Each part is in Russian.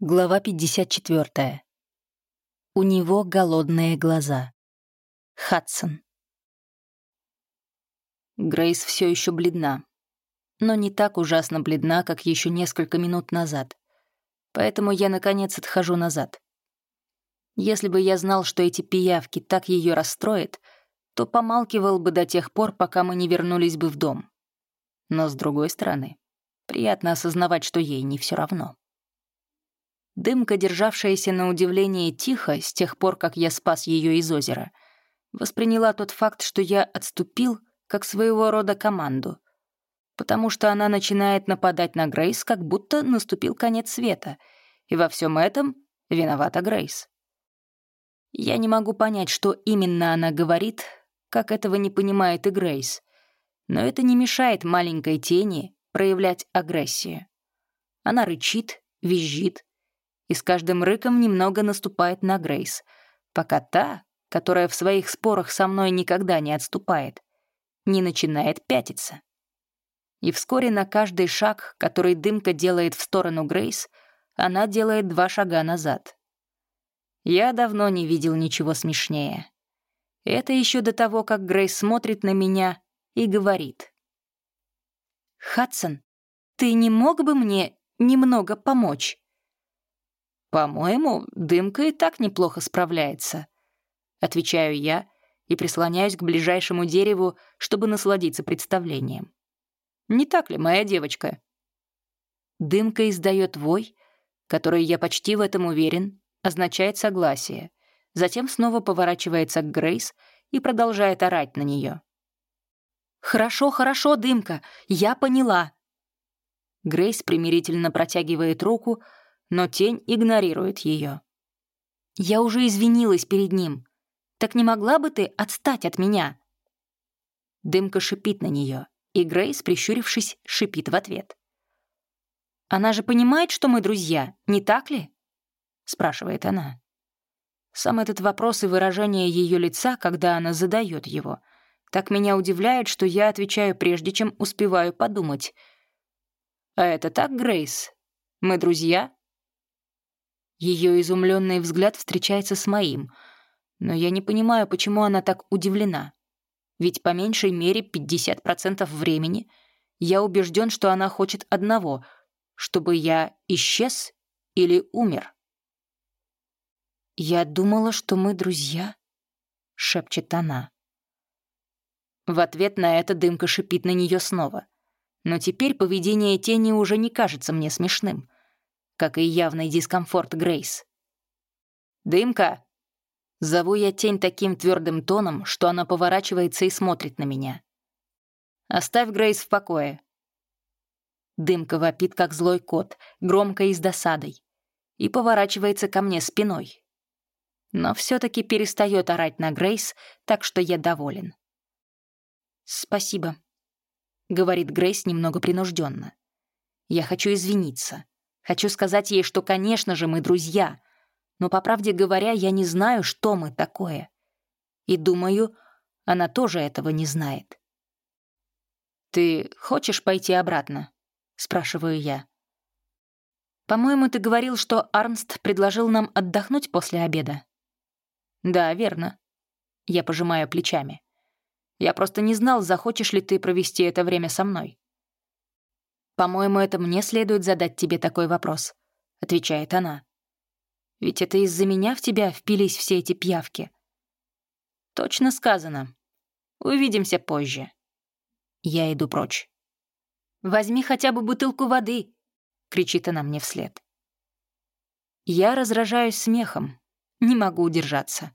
Глава 54. У него голодные глаза. Хадсон. Грейс все еще бледна, но не так ужасно бледна, как еще несколько минут назад. Поэтому я, наконец, отхожу назад. Если бы я знал, что эти пиявки так ее расстроят, то помалкивал бы до тех пор, пока мы не вернулись бы в дом. Но, с другой стороны, приятно осознавать, что ей не все равно. Дымка, державшаяся на удивление тихо с тех пор, как я спас ее из озера, восприняла тот факт, что я отступил, как своего рода команду, потому что она начинает нападать на Грейс, как будто наступил конец света, и во всем этом виновата Грейс. Я не могу понять, что именно она говорит, как этого не понимает и Грейс, но это не мешает маленькой тени проявлять агрессию. Она рычит, визжит, и с каждым рыком немного наступает на Грейс, пока та, которая в своих спорах со мной никогда не отступает, не начинает пятиться. И вскоре на каждый шаг, который дымка делает в сторону Грейс, она делает два шага назад. Я давно не видел ничего смешнее. Это еще до того, как Грейс смотрит на меня и говорит. «Хадсон, ты не мог бы мне немного помочь?» «По-моему, дымка и так неплохо справляется», — отвечаю я и прислоняюсь к ближайшему дереву, чтобы насладиться представлением. «Не так ли, моя девочка?» Дымка издает вой, который, я почти в этом уверен, означает согласие, затем снова поворачивается к Грейс и продолжает орать на нее. «Хорошо, хорошо, Дымка, я поняла». Грейс примирительно протягивает руку, но тень игнорирует ее. «Я уже извинилась перед ним. Так не могла бы ты отстать от меня?» Дымка шипит на нее, и Грейс, прищурившись, шипит в ответ. «Она же понимает, что мы друзья, не так ли?» — спрашивает она. Сам этот вопрос и выражение ее лица, когда она задает его, так меня удивляет, что я отвечаю прежде, чем успеваю подумать. «А это так, Грейс? Мы друзья?» Ее изумленный взгляд встречается с моим, но я не понимаю, почему она так удивлена. Ведь по меньшей мере 50% времени я убежден, что она хочет одного — чтобы я исчез или умер. «Я думала, что мы друзья», — шепчет она. В ответ на это дымка шипит на нее снова. Но теперь поведение тени уже не кажется мне смешным — как и явный дискомфорт Грейс. «Дымка!» Зову я тень таким твердым тоном, что она поворачивается и смотрит на меня. «Оставь Грейс в покое». Дымка вопит, как злой кот, громко и с досадой, и поворачивается ко мне спиной. Но все таки перестает орать на Грейс, так что я доволен. «Спасибо», — говорит Грейс немного принужденно. «Я хочу извиниться. Хочу сказать ей, что, конечно же, мы друзья, но, по правде говоря, я не знаю, что мы такое. И думаю, она тоже этого не знает. «Ты хочешь пойти обратно?» — спрашиваю я. «По-моему, ты говорил, что Арнст предложил нам отдохнуть после обеда». «Да, верно». Я пожимаю плечами. «Я просто не знал, захочешь ли ты провести это время со мной». «По-моему, это мне следует задать тебе такой вопрос», — отвечает она. «Ведь это из-за меня в тебя впились все эти пьявки». «Точно сказано. Увидимся позже». Я иду прочь. «Возьми хотя бы бутылку воды», — кричит она мне вслед. Я разражаюсь смехом, не могу удержаться.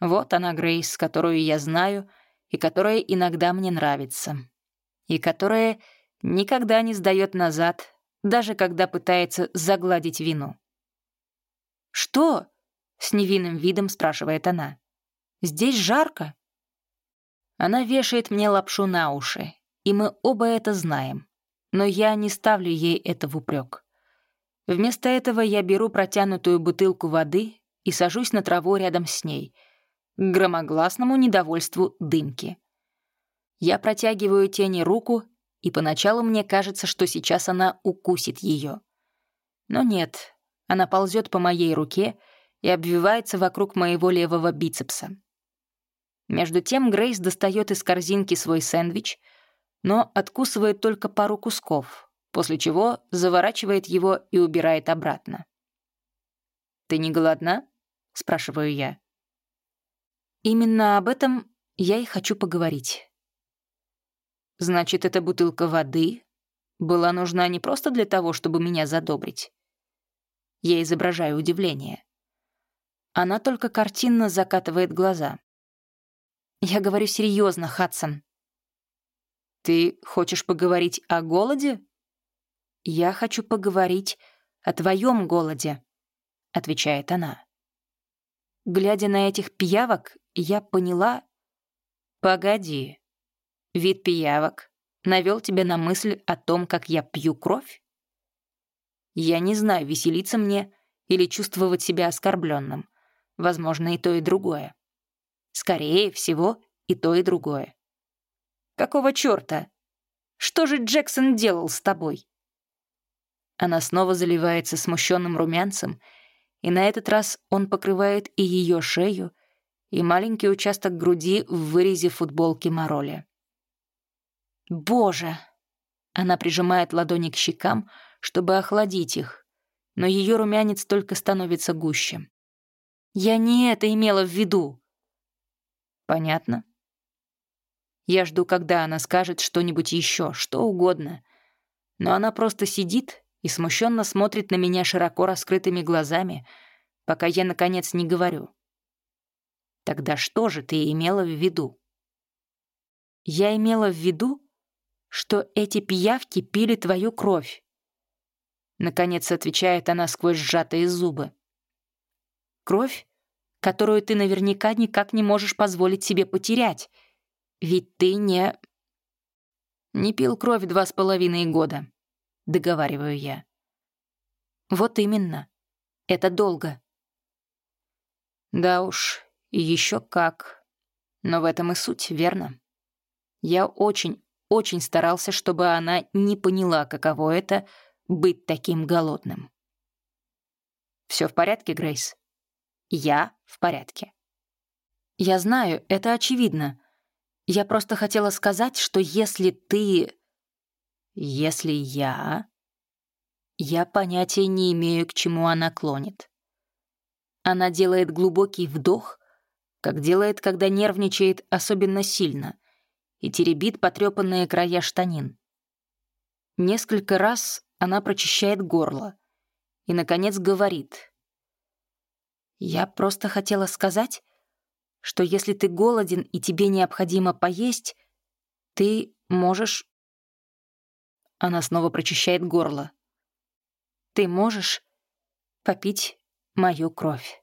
Вот она, Грейс, которую я знаю и которая иногда мне нравится. И которая никогда не сдает назад, даже когда пытается загладить вину. «Что?» — с невинным видом спрашивает она. «Здесь жарко?» Она вешает мне лапшу на уши, и мы оба это знаем. Но я не ставлю ей это в упрек. Вместо этого я беру протянутую бутылку воды и сажусь на траву рядом с ней, к громогласному недовольству дымки. Я протягиваю тени руку и поначалу мне кажется, что сейчас она укусит ее. Но нет, Она ползет по моей руке и обвивается вокруг моего левого бицепса. Между тем Грейс достает из корзинки свой сэндвич, но откусывает только пару кусков, после чего заворачивает его и убирает обратно. «Ты не голодна?» — спрашиваю я. Именно об этом я и хочу поговорить. Значит, эта бутылка воды была нужна не просто для того, чтобы меня задобрить. Я изображаю удивление. Она только картинно закатывает глаза. Я говорю серьезно, Хадсон. Ты хочешь поговорить о голоде? Я хочу поговорить о твоем голоде, отвечает она. Глядя на этих пиявок, я поняла... Погоди. Вид пиявок навел тебя на мысль о том, как я пью кровь? Я не знаю, веселиться мне или чувствовать себя оскорбленным. Возможно, и то, и другое. Скорее всего, и то, и другое. Какого чёрта? Что же Джексон делал с тобой? Она снова заливается смущенным румянцем, и на этот раз он покрывает и ее шею, и маленький участок груди в вырезе футболки Мороли. «Боже!» Она прижимает ладони к щекам, чтобы охладить их, но ее румянец только становится гуще. «Я не это имела в виду!» «Понятно?» Я жду, когда она скажет что-нибудь еще, что угодно. Но она просто сидит и смущенно смотрит на меня широко раскрытыми глазами, пока я, наконец, не говорю. Тогда что же ты имела в виду? Я имела в виду, что эти пиявки пили твою кровь. Наконец отвечает она сквозь сжатые зубы. Кровь, которую ты наверняка никак не можешь позволить себе потерять, ведь ты не... Не пил кровь два с половиной года, договариваю я. Вот именно. Это долго. Да уж, еще как. Но в этом и суть, верно? Я очень, очень старался, чтобы она не поняла, каково это — быть таким голодным. Все в порядке, Грейс? Я в порядке. Я знаю, это очевидно. Я просто хотела сказать, что если ты... Если я... Я понятия не имею, к чему она клонит. Она делает глубокий вдох, как делает, когда нервничает особенно сильно, и теребит потрепанные края штанин. Несколько раз она прочищает горло и, наконец, говорит. «Я просто хотела сказать, что если ты голоден и тебе необходимо поесть, ты можешь...» Она снова прочищает горло. «Ты можешь попить мою кровь».